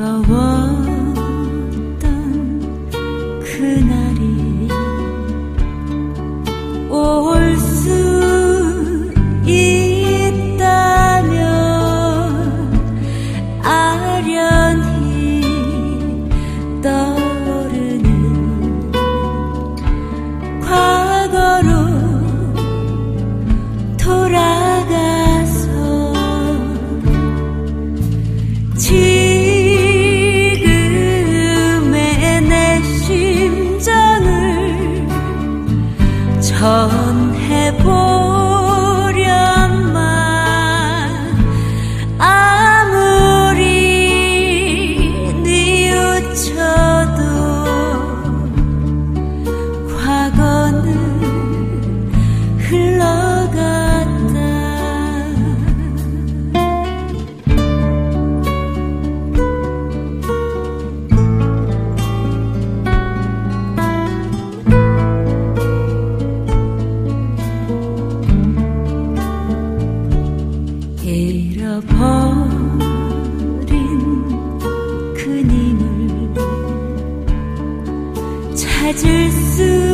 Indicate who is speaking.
Speaker 1: 돌아왔던 그날 전해보 잃어버린 그님을 찾을 수